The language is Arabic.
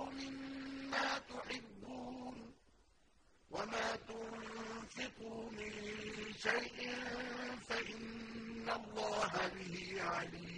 وَأَنفِقُوا مِمَّا تُحِبُّونَ وَمَا تُنفِقُوا مِن شَيْءٍ فَإِنَّ اللَّهَ بِهِ عَلِيمٌ.